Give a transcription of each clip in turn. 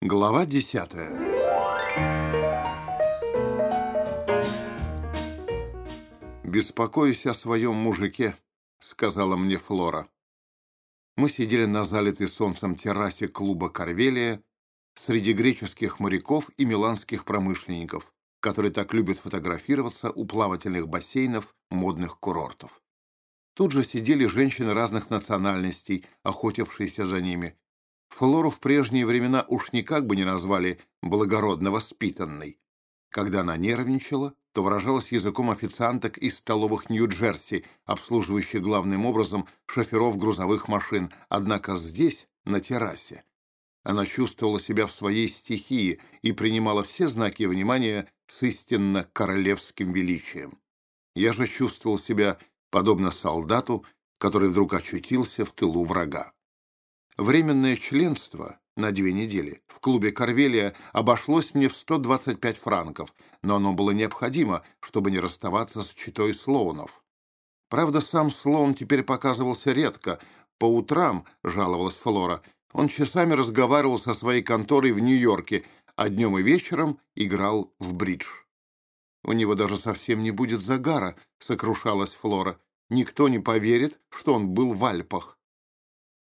Глава десятая «Беспокоюсь о своем мужике», — сказала мне Флора. Мы сидели на залитой солнцем террасе клуба «Корвелия» среди греческих моряков и миланских промышленников, которые так любят фотографироваться у плавательных бассейнов модных курортов. Тут же сидели женщины разных национальностей, охотившиеся за ними, Флору в прежние времена уж никак бы не назвали благородно воспитанной. Когда она нервничала, то выражалась языком официанток из столовых Нью-Джерси, обслуживающих главным образом шоферов грузовых машин, однако здесь, на террасе, она чувствовала себя в своей стихии и принимала все знаки внимания с истинно королевским величием. Я же чувствовал себя подобно солдату, который вдруг очутился в тылу врага. Временное членство на две недели в клубе Корвелия обошлось мне в 125 франков, но оно было необходимо, чтобы не расставаться с читой Слоунов. Правда, сам Слоун теперь показывался редко. По утрам, жаловалась Флора, он часами разговаривал со своей конторой в Нью-Йорке, а днем и вечером играл в бридж. «У него даже совсем не будет загара», — сокрушалась Флора. «Никто не поверит, что он был в Альпах».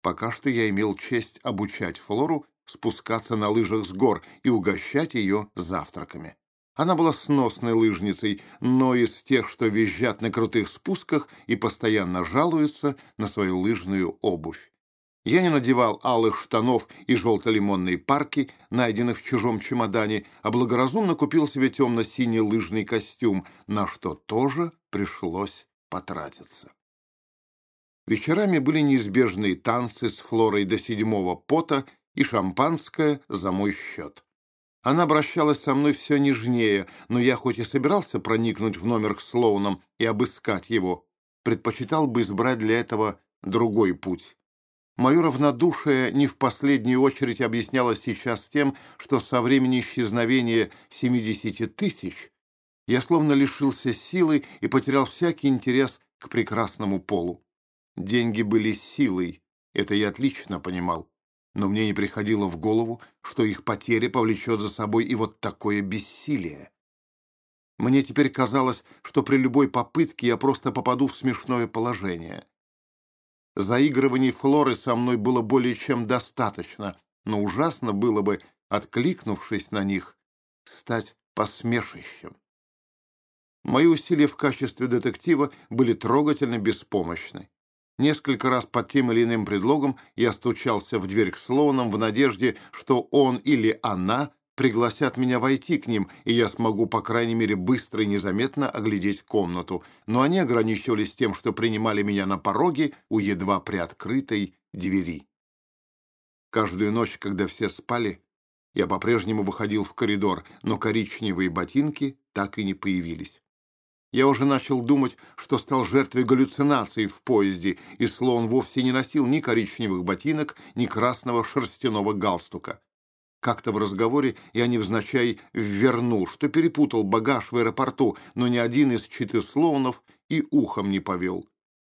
Пока что я имел честь обучать Флору спускаться на лыжах с гор и угощать ее завтраками. Она была сносной лыжницей, но из тех, что визжат на крутых спусках и постоянно жалуются на свою лыжную обувь. Я не надевал алых штанов и желто-лимонной парки, найденных в чужом чемодане, а благоразумно купил себе темно-синий лыжный костюм, на что тоже пришлось потратиться. Вечерами были неизбежные танцы с Флорой до седьмого пота и шампанское за мой счет. Она обращалась со мной все нежнее, но я хоть и собирался проникнуть в номер к Слоунам и обыскать его, предпочитал бы избрать для этого другой путь. Мое равнодушие не в последнюю очередь объяснялось сейчас тем, что со времени исчезновения 70 тысяч я словно лишился силы и потерял всякий интерес к прекрасному полу. Деньги были силой, это я отлично понимал, но мне не приходило в голову, что их потеря повлечет за собой и вот такое бессилие. Мне теперь казалось, что при любой попытке я просто попаду в смешное положение. Заигрываний Флоры со мной было более чем достаточно, но ужасно было бы, откликнувшись на них, стать посмешищем. Мои усилия в качестве детектива были трогательно беспомощны. Несколько раз под тем или иным предлогом я стучался в дверь к Слоунам в надежде, что он или она пригласят меня войти к ним, и я смогу, по крайней мере, быстро и незаметно оглядеть комнату. Но они ограничивались тем, что принимали меня на пороге у едва приоткрытой двери. Каждую ночь, когда все спали, я по-прежнему выходил в коридор, но коричневые ботинки так и не появились. Я уже начал думать, что стал жертвой галлюцинаций в поезде, и слон вовсе не носил ни коричневых ботинок, ни красного шерстяного галстука. Как-то в разговоре я невзначай ввернул, что перепутал багаж в аэропорту, но ни один из читы слоунов и ухом не повел.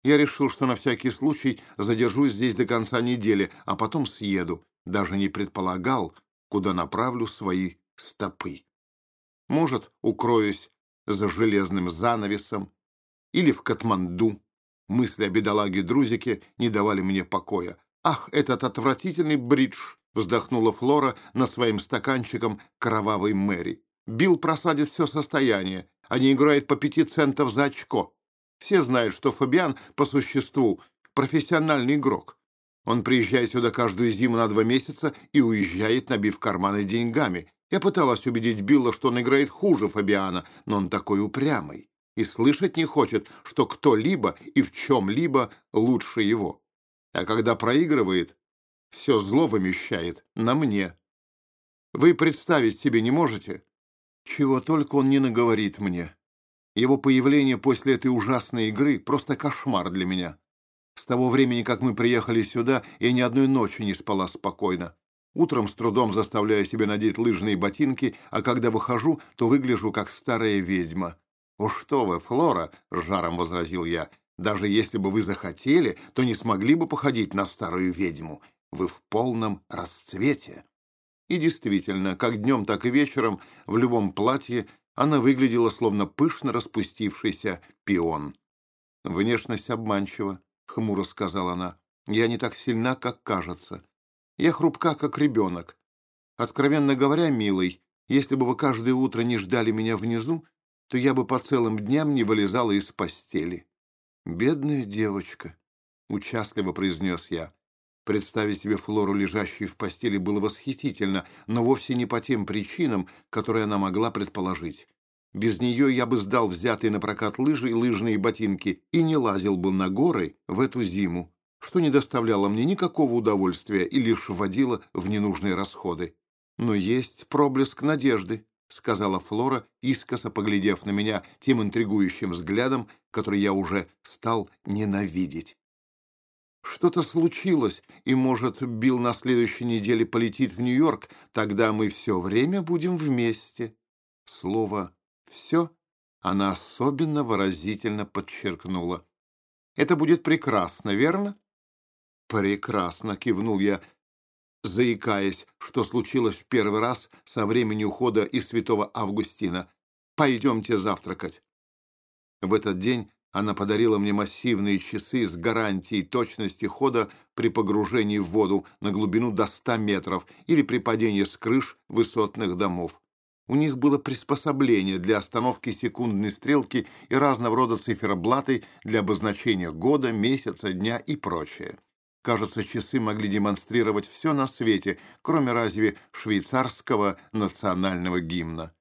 Я решил, что на всякий случай задержусь здесь до конца недели, а потом съеду. Даже не предполагал, куда направлю свои стопы. Может, укроюсь за железным занавесом или в Катманду. Мысли о бедолаге Друзике не давали мне покоя. «Ах, этот отвратительный бридж!» — вздохнула Флора на своим стаканчиком кровавой Мэри. «Билл просадит все состояние, а не играет по пяти центов за очко. Все знают, что Фабиан по существу профессиональный игрок. Он приезжает сюда каждую зиму на два месяца и уезжает, набив карманы деньгами, я пыталась убедить Билла, что он играет хуже Фабиана, но он такой упрямый и слышать не хочет, что кто-либо и в чем-либо лучше его. А когда проигрывает, все зло вымещает на мне. Вы представить себе не можете, чего только он не наговорит мне. Его появление после этой ужасной игры — просто кошмар для меня. С того времени, как мы приехали сюда, я ни одной ночи не спала спокойно. Утром с трудом заставляю себя надеть лыжные ботинки, а когда выхожу, то выгляжу как старая ведьма. «О что вы, Флора!» — с жаром возразил я. «Даже если бы вы захотели, то не смогли бы походить на старую ведьму. Вы в полном расцвете». И действительно, как днем, так и вечером, в любом платье она выглядела словно пышно распустившийся пион. «Внешность обманчива», — хмуро сказала она. «Я не так сильна, как кажется. Я хрупка, как ребенок. Откровенно говоря, милый, если бы вы каждое утро не ждали меня внизу, то я бы по целым дням не вылезала из постели». «Бедная девочка», — участливо произнес я. Представить себе Флору, лежащей в постели, было восхитительно, но вовсе не по тем причинам, которые она могла предположить. Без нее я бы сдал взятые на прокат лыжи и лыжные ботинки и не лазил бы на горы в эту зиму, что не доставляло мне никакого удовольствия и лишь вводило в ненужные расходы. Но есть проблеск надежды, — сказала Флора, искоса поглядев на меня тем интригующим взглядом, который я уже стал ненавидеть. Что-то случилось, и, может, Билл на следующей неделе полетит в Нью-Йорк, тогда мы все время будем вместе. Слово «все» она особенно выразительно подчеркнула. Это будет прекрасно, верно? Прекрасно, кивнул я, заикаясь, что случилось в первый раз со времени ухода из святого Августина. Пойдемте завтракать. В этот день она подарила мне массивные часы с гарантией точности хода при погружении в воду на глубину до 100 метров или при падении с крыш высотных домов. У них было приспособление для остановки секундной стрелки и разного рода циферблаты для обозначения года, месяца, дня и прочее. Кажется, часы могли демонстрировать все на свете, кроме разве швейцарского национального гимна.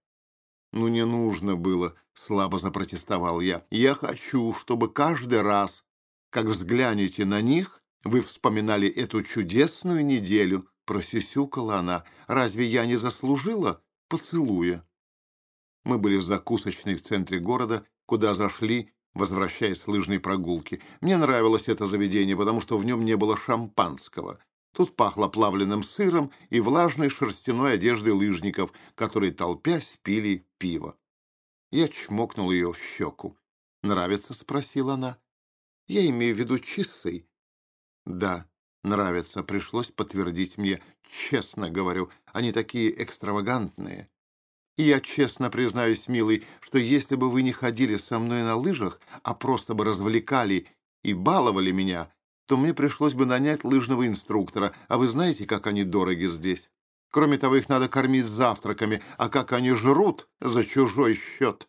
«Ну, не нужно было», — слабо запротестовал я. «Я хочу, чтобы каждый раз, как взглянете на них, вы вспоминали эту чудесную неделю», — просисюкала она. «Разве я не заслужила поцелуя?» Мы были в закусочной в центре города, куда зашли, возвращаясь с лыжной прогулки. Мне нравилось это заведение, потому что в нем не было шампанского. Тут пахло плавленным сыром и влажной шерстяной одеждой лыжников, которые, толпясь, пили пиво. Я чмокнул ее в щеку. «Нравится?» — спросила она. «Я имею в виду часы». «Да, нравится», — пришлось подтвердить мне. «Честно говорю, они такие экстравагантные». И я честно признаюсь, милый, что если бы вы не ходили со мной на лыжах, а просто бы развлекали и баловали меня, то мне пришлось бы нанять лыжного инструктора, а вы знаете, как они дороги здесь. Кроме того, их надо кормить завтраками, а как они жрут за чужой счет.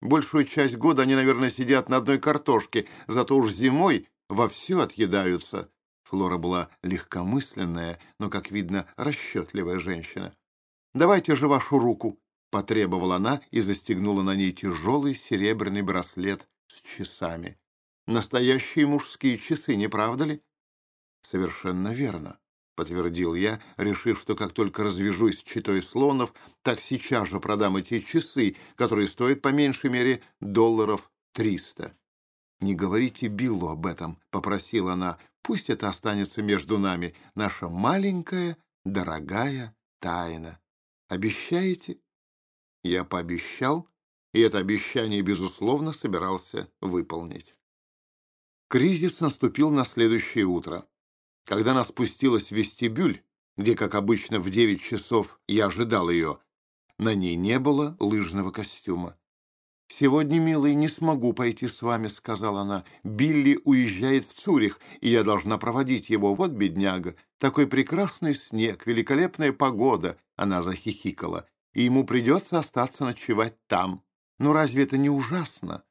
Большую часть года они, наверное, сидят на одной картошке, зато уж зимой вовсю отъедаются. Флора была легкомысленная, но, как видно, расчетливая женщина. «Давайте же вашу руку», — потребовала она и застегнула на ней тяжелый серебряный браслет с часами. Настоящие мужские часы, не правда ли? Совершенно верно, подтвердил я, решив, что как только развяжусь с читой слонов, так сейчас же продам эти часы, которые стоят по меньшей мере долларов триста. «Не говорите Биллу об этом», — попросила она. «Пусть это останется между нами, наша маленькая, дорогая тайна. Обещаете?» Я пообещал, и это обещание, безусловно, собирался выполнить. Кризис наступил на следующее утро. Когда она спустилась в вестибюль, где, как обычно, в девять часов я ожидал ее, на ней не было лыжного костюма. «Сегодня, милый, не смогу пойти с вами», — сказала она. «Билли уезжает в Цюрих, и я должна проводить его. Вот бедняга. Такой прекрасный снег, великолепная погода», — она захихикала. «И ему придется остаться ночевать там. Ну разве это не ужасно?»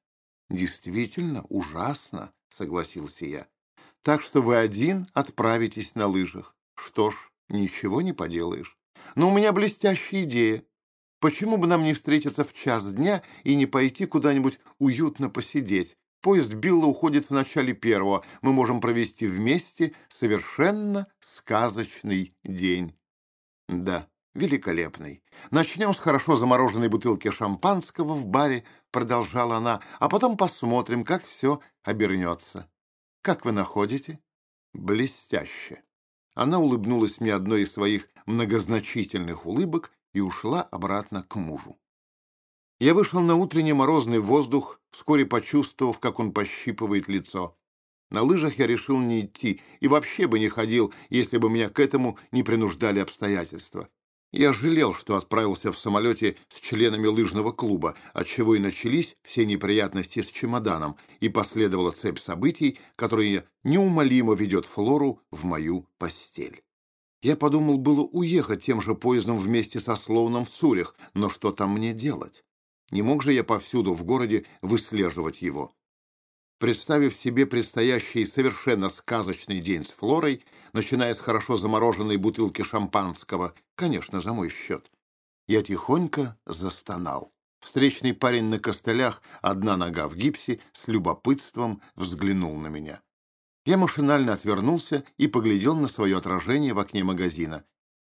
«Действительно ужасно», — согласился я. «Так что вы один отправитесь на лыжах. Что ж, ничего не поделаешь. Но у меня блестящая идея. Почему бы нам не встретиться в час дня и не пойти куда-нибудь уютно посидеть? Поезд Билла уходит в начале первого. Мы можем провести вместе совершенно сказочный день». «Да, великолепный. Начнем с хорошо замороженной бутылки шампанского в баре, продолжала она, а потом посмотрим, как все обернется. Как вы находите? Блестяще. Она улыбнулась мне одной из своих многозначительных улыбок и ушла обратно к мужу. Я вышел на утренний морозный воздух, вскоре почувствовав, как он пощипывает лицо. На лыжах я решил не идти и вообще бы не ходил, если бы меня к этому не принуждали обстоятельства. Я жалел, что отправился в самолете с членами лыжного клуба, отчего и начались все неприятности с чемоданом, и последовала цепь событий, которая неумолимо ведет Флору в мою постель. Я подумал было уехать тем же поездом вместе со Слоуном в Цюрих, но что там мне делать? Не мог же я повсюду в городе выслеживать его. Представив себе предстоящий совершенно сказочный день с Флорой, начиная с хорошо замороженной бутылки шампанского, конечно, за мой счет, я тихонько застонал. Встречный парень на костылях, одна нога в гипсе, с любопытством взглянул на меня. Я машинально отвернулся и поглядел на свое отражение в окне магазина.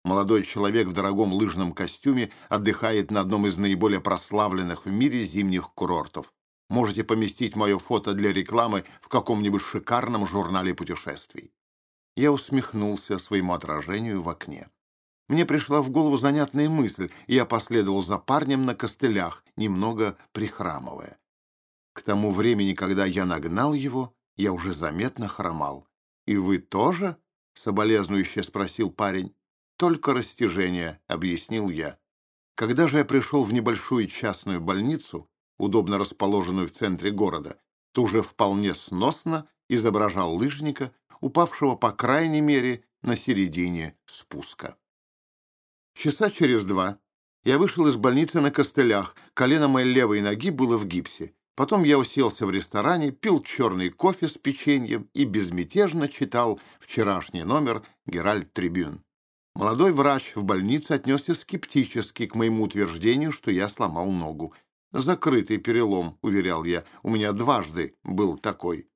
Молодой человек в дорогом лыжном костюме отдыхает на одном из наиболее прославленных в мире зимних курортов. Можете поместить мое фото для рекламы в каком-нибудь шикарном журнале путешествий. Я усмехнулся своему отражению в окне. Мне пришла в голову занятная мысль, и я последовал за парнем на костылях, немного прихрамывая. К тому времени, когда я нагнал его, я уже заметно хромал. «И вы тоже?» — соболезнующе спросил парень. «Только растяжение», — объяснил я. Когда же я пришел в небольшую частную больницу, удобно расположенную в центре города, то уже вполне сносно изображал лыжника, упавшего по крайней мере на середине спуска. Часа через два я вышел из больницы на костылях, колено моей левой ноги было в гипсе. Потом я уселся в ресторане, пил черный кофе с печеньем и безмятежно читал вчерашний номер «Геральт Трибюн». Молодой врач в больнице отнесся скептически к моему утверждению, что я сломал ногу. «Закрытый перелом», — уверял я, — «у меня дважды был такой».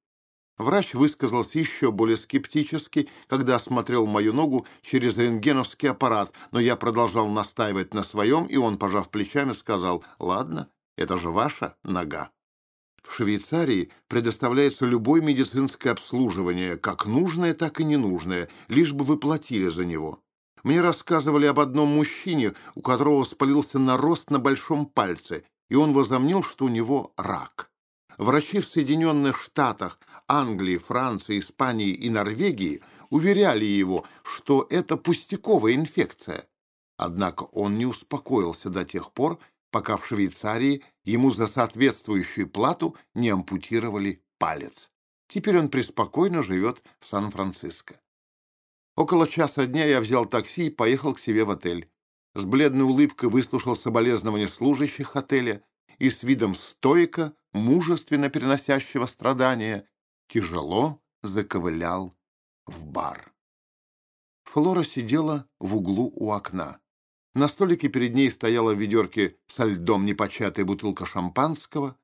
Врач высказался еще более скептически, когда осмотрел мою ногу через рентгеновский аппарат, но я продолжал настаивать на своем, и он, пожав плечами, сказал, «Ладно, это же ваша нога». В Швейцарии предоставляется любое медицинское обслуживание, как нужное, так и ненужное, лишь бы вы платили за него. Мне рассказывали об одном мужчине, у которого воспалился нарост на большом пальце, и он возомнил, что у него рак. Врачи в Соединенных Штатах, Англии, Франции, Испании и Норвегии уверяли его, что это пустяковая инфекция. Однако он не успокоился до тех пор, пока в Швейцарии ему за соответствующую плату не ампутировали палец. Теперь он преспокойно живет в Сан-Франциско. Около часа дня я взял такси и поехал к себе в отель. С бледной улыбкой выслушал соболезнования служащих отеля и с видом стойка, мужественно переносящего страдания, тяжело заковылял в бар. Флора сидела в углу у окна. На столике перед ней стояла в ведерке со льдом непочатая бутылка шампанского.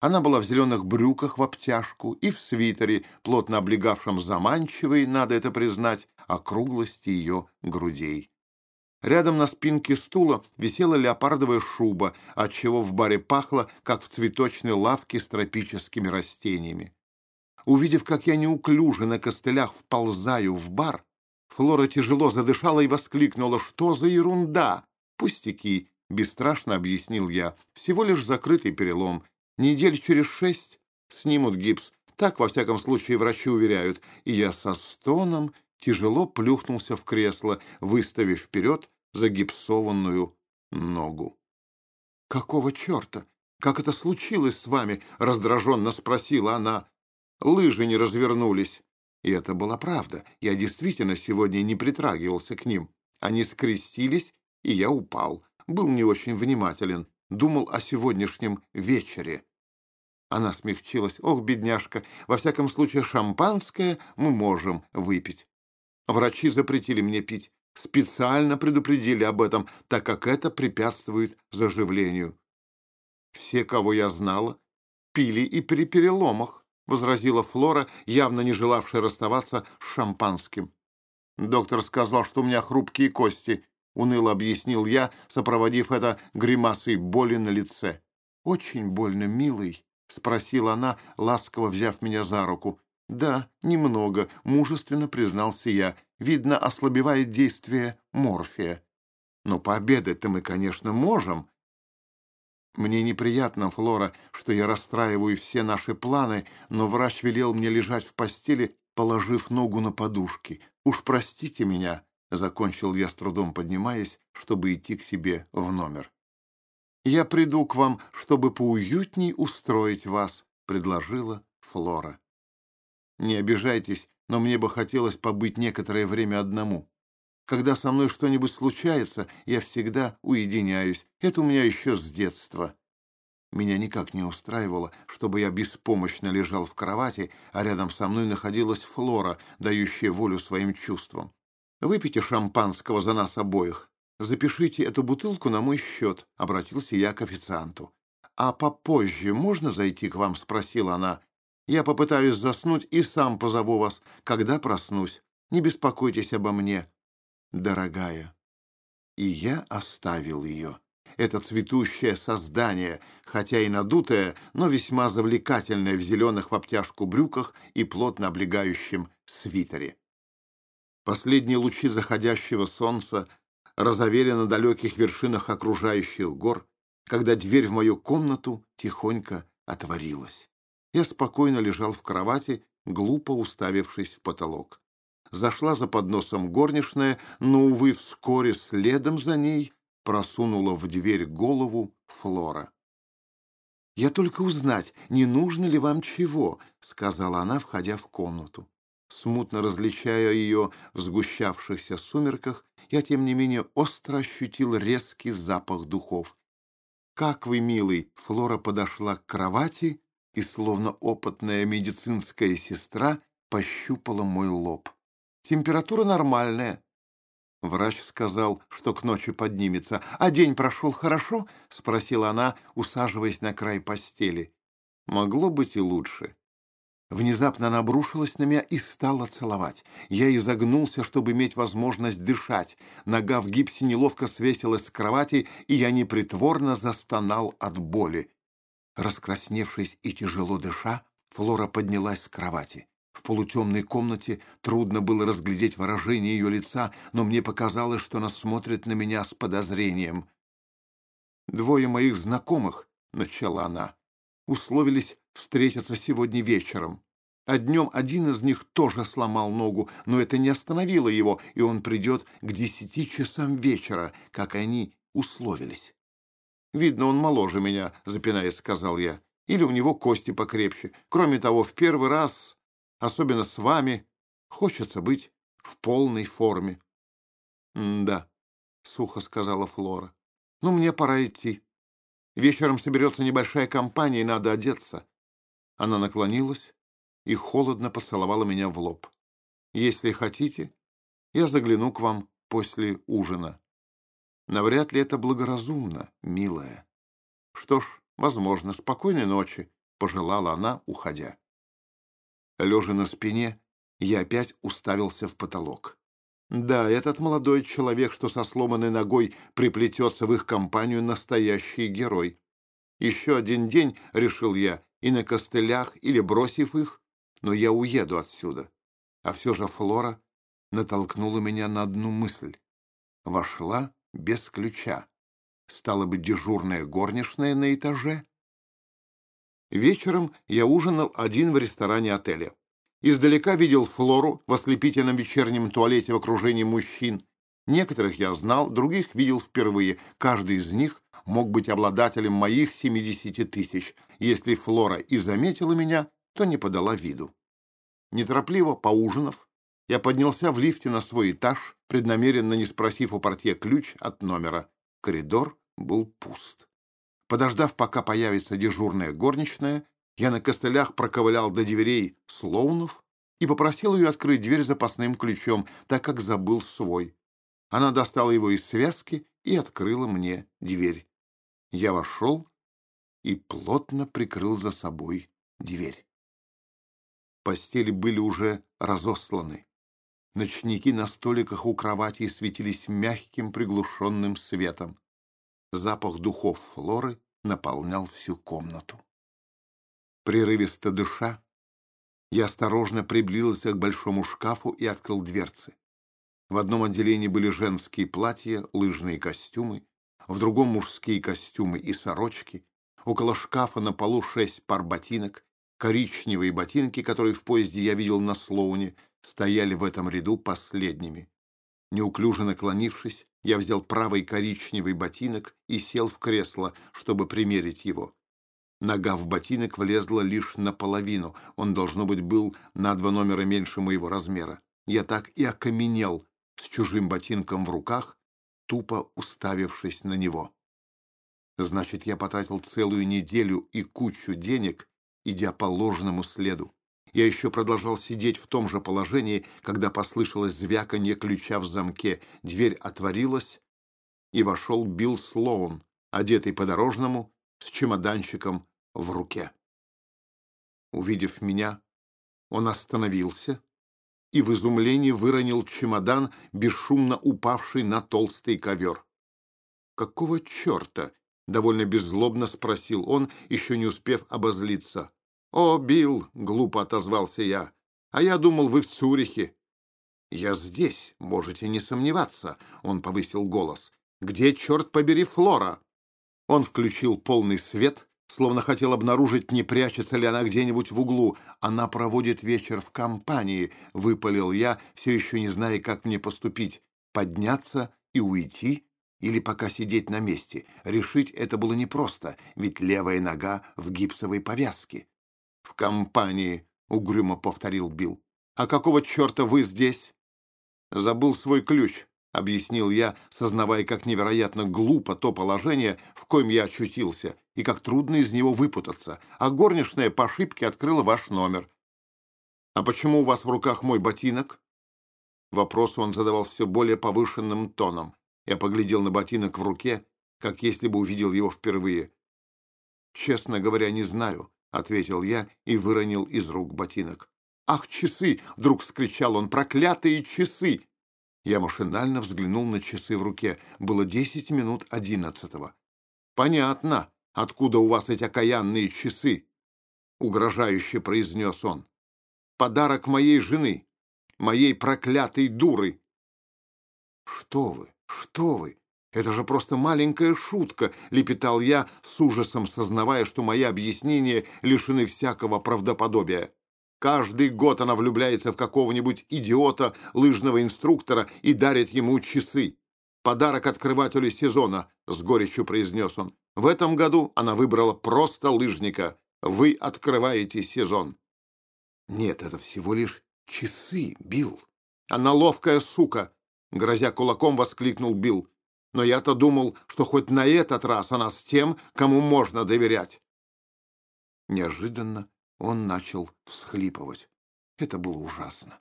Она была в зеленых брюках в обтяжку и в свитере, плотно облегавшем заманчивой, надо это признать, округлости ее грудей. Рядом на спинке стула висела леопардовая шуба, отчего в баре пахло, как в цветочной лавке с тропическими растениями. Увидев, как я неуклюже на костылях вползаю в бар, Флора тяжело задышала и воскликнула. «Что за ерунда?» «Пустяки», — бесстрашно объяснил я. «Всего лишь закрытый перелом. Недель через шесть снимут гипс. Так, во всяком случае, врачи уверяют». И я со стоном тяжело плюхнулся в кресло, выставив вперед загипсованную ногу. «Какого черта? Как это случилось с вами?» — раздраженно спросила она. «Лыжи не развернулись». И это была правда. Я действительно сегодня не притрагивался к ним. Они скрестились, и я упал. Был не очень внимателен. Думал о сегодняшнем вечере. Она смягчилась. «Ох, бедняжка, во всяком случае шампанское мы можем выпить. Врачи запретили мне пить. Специально предупредили об этом, так как это препятствует заживлению. Все, кого я знала, пили и при переломах возразила Флора, явно не желавшая расставаться с шампанским. «Доктор сказал, что у меня хрупкие кости», — уныло объяснил я, сопроводив это гримасой боли на лице. «Очень больно, милый», — спросила она, ласково взяв меня за руку. «Да, немного», — мужественно признался я. «Видно, ослабевает действие морфия». «Но пообедать-то мы, конечно, можем», мне неприятно, Флора, что я расстраиваю все наши планы, но врач велел мне лежать в постели, положив ногу на подушки. Уж простите меня, Закончил я с трудом поднимаясь, чтобы идти к себе в номер. «Я приду к вам, чтобы поуютней устроить вас», — предложила Флора. «Не обижайтесь, но мне бы хотелось побыть некоторое время одному. Когда со мной что-нибудь случается, я всегда уединяюсь. Это у меня еще с детства». Меня никак не устраивало, чтобы я беспомощно лежал в кровати, а рядом со мной находилась Флора, дающая волю своим чувствам. «Выпейте шампанского за нас обоих. Запишите эту бутылку на мой счет», — обратился я к официанту. «А попозже можно зайти к вам?» — спросила она. «Я попытаюсь заснуть и сам позову вас, когда проснусь. Не беспокойтесь обо мне, дорогая». И я оставил ее. Это цветущее создание, хотя и надутое, но весьма завлекательное в зеленых в обтяжку брюках и плотно облегающем свитере. Последние лучи заходящего солнца розовели на далеких вершинах окружающих гор, когда дверь в мою комнату тихонько отворилась. Я спокойно лежал в кровати, глупо уставившись в потолок. Зашла за подносом горничная, но, увы, вскоре следом за ней просунула в дверь голову Флора. «Я только узнать, не нужно ли вам чего», — сказала она, входя в комнату. Смутно различая ее в сгущавшихся сумерках, я, тем не менее, остро ощутил резкий запах духов. «Как вы, милый!» — Флора подошла к кровати и, словно опытная медицинская сестра, пощупала мой лоб. «Температура нормальная». Врач сказал, что к ночи поднимется. «А день прошел хорошо?» — спросила она, усаживаясь на край постели. «Могло быть и лучше». Внезапно она обрушилась на меня и стала целовать. Я изогнулся, чтобы иметь возможность дышать. Нога в гипсе неловко свесилась с кровати, и я непритворно застонал от боли. Раскрасневшись и тяжело дыша, Флора поднялась с кровати. В полутемной комнате трудно было разглядеть выражение ее лица, но мне показалось, что она смотрит на меня с подозрением. «Двое моих знакомых», — начала она, — «условились встретиться сегодня вечером. А днем один из них тоже сломал ногу, но это не остановило его, и он придет к десяти часам вечера, как они условились. «Видно, он моложе меня», — запинаясь, сказал я. «Или у него кости покрепче. Кроме того, в первый раз, особенно с вами, хочется быть в полной форме». «Да», — сухо сказала Флора. «Ну, мне пора идти. Вечером соберется небольшая компания, и надо одеться. Она наклонилась и холодно поцеловала меня в лоб. «Если хотите, я загляну к вам после ужина. Навряд ли это благоразумно, милая. Что ж, возможно, спокойной ночи», — пожелала она, уходя. Лежа на спине, я опять уставился в потолок. Да, этот молодой человек, что со сломанной ногой приплетется в их компанию, настоящий герой. Еще один день, решил я, и на костылях, или бросив их, но я уеду отсюда. А все же Флора натолкнула меня на одну мысль. Вошла без ключа. Стала бы дежурная горничная на этаже. Вечером я ужинал один в ресторане отеля. Издалека видел Флору в ослепительном вечернем туалете в окружении мужчин. Некоторых я знал, других видел впервые. Каждый из них мог быть обладателем моих 70 тысяч. Если Флора и заметила меня, то не подала виду. Неторопливо поужинав, я поднялся в лифте на свой этаж, преднамеренно не спросив у портье ключ от номера. Коридор был пуст. Подождав, пока появится дежурная горничная, я на костылях проковылял до дверей Слоунов и попросил ее открыть дверь запасным ключом, так как забыл свой. Она достала его из связки и открыла мне дверь. Я вошел и плотно прикрыл за собой дверь. Постели были уже разосланы. Ночники на столиках у кровати светились мягким приглушенным светом. Запах духов Флоры наполнял всю комнату. Прерывисто дыша, я осторожно приблизился к большому шкафу и открыл дверцы. В одном отделении были женские платья, лыжные костюмы, в другом мужские костюмы и сорочки, около шкафа на полу шесть пар ботинок, коричневые ботинки, которые в поезде я видел на Слоуне, стояли в этом ряду последними. Неуклюже наклонившись, я взял правый коричневый ботинок и сел в кресло, чтобы примерить его. Нога в ботинок влезла лишь наполовину. Он, должно быть, был на два номера меньше моего размера. Я так и окаменел с чужим ботинком в руках, тупо уставившись на него. Значит, я потратил целую неделю и кучу денег, идя по ложному следу. Я еще продолжал сидеть в том же положении, когда послышалось звяканье ключа в замке. Дверь отворилась, и вошел Билл Слоун, одетый по-дорожному, с чемоданчиком в руке. Увидев меня, он остановился и в изумлении выронил чемодан, бесшумно упавший на толстый ковер. «Какого черта?» — довольно беззлобно спросил он, еще не успев обозлиться. «О, Билл!» — глупо отозвался я. «А я думал, вы в Цюрихе». «Я здесь, можете не сомневаться», — он повысил голос. «Где, черт побери, Флора?» Он включил полный свет, словно хотел обнаружить, не прячется ли она где-нибудь в углу. «Она проводит вечер в компании», — выпалил я, все еще не зная, как мне поступить. «Подняться и уйти?» Или пока сидеть на месте. Решить это было непросто, ведь левая нога в гипсовой повязке. «В компании», — угрюмо повторил Билл. «А какого черта вы здесь?» «Забыл свой ключ», — объяснил я, сознавая, как невероятно глупо то положение, в коем я очутился, и как трудно из него выпутаться, а горничная по ошибке открыла ваш номер. «А почему у вас в руках мой ботинок?» Вопрос он задавал все более повышенным тоном. Я поглядел на ботинок в руке, как если бы увидел его впервые. «Честно говоря, не знаю», — ответил я и выронил из рук ботинок. «Ах, часы!» — вдруг вскричал он. «Проклятые часы!» Я машинально взглянул на часы в руке. Было десять минут одиннадцатого. «Понятно, откуда у вас эти окаянные часы?» — угрожающе произнес он. «Подарок моей жены, моей проклятой дуры!» «Что вы, что вы!» «Это же просто маленькая шутка», — лепетал я, с ужасом сознавая, что мои объяснения лишены всякого правдоподобия. Каждый год она влюбляется в какого-нибудь идиота, лыжного инструктора и дарит ему часы. «Подарок открывателю сезона», — с горечью произнес он. «В этом году она выбрала просто лыжника. Вы открываете сезон». «Нет, это всего лишь часы, Билл». «Она ловкая сука», — грозя кулаком воскликнул Билл. Но я-то думал, что хоть на этот раз она с тем, кому можно доверять. Неожиданно он начал всхлипывать. Это было ужасно.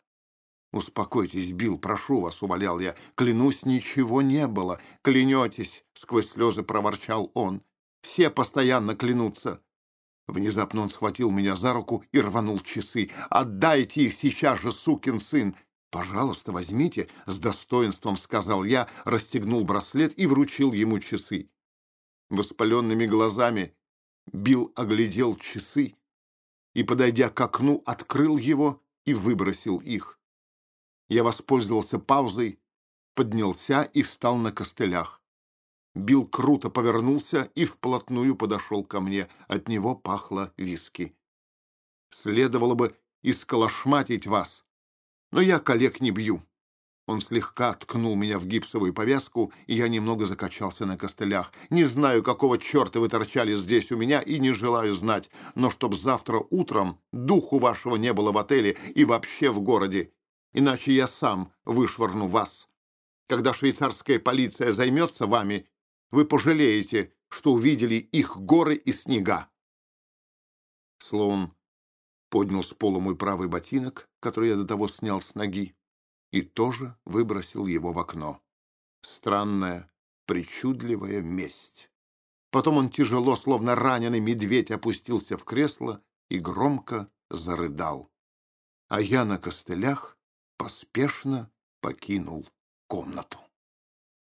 «Успокойтесь, Билл, прошу вас», — умолял я. «Клянусь, ничего не было. Клянетесь», — сквозь слезы проворчал он. «Все постоянно клянутся». Внезапно он схватил меня за руку и рванул часы. «Отдайте их сейчас же, сукин сын! «Пожалуйста, возьмите», — с достоинством сказал я, расстегнул браслет и вручил ему часы. Воспаленными глазами Билл оглядел часы и, подойдя к окну, открыл его и выбросил их. Я воспользовался паузой, поднялся и встал на костылях. Билл круто повернулся и вплотную подошел ко мне. От него пахло виски. «Следовало бы исколошматить вас», но я коллег не бью. Он слегка ткнул меня в гипсовую повязку, и я немного закачался на костылях. Не знаю, какого черта вы торчали здесь у меня, и не желаю знать, но чтоб завтра утром духу вашего не было в отеле и вообще в городе. Иначе я сам вышвырну вас. Когда швейцарская полиция займется вами, вы пожалеете, что увидели их горы и снега. Слоун поднял с пола мой правый ботинок, который я до того снял с ноги, и тоже выбросил его в окно. Странная, причудливая месть. Потом он тяжело, словно раненый медведь, опустился в кресло и громко зарыдал. А я на костылях поспешно покинул комнату.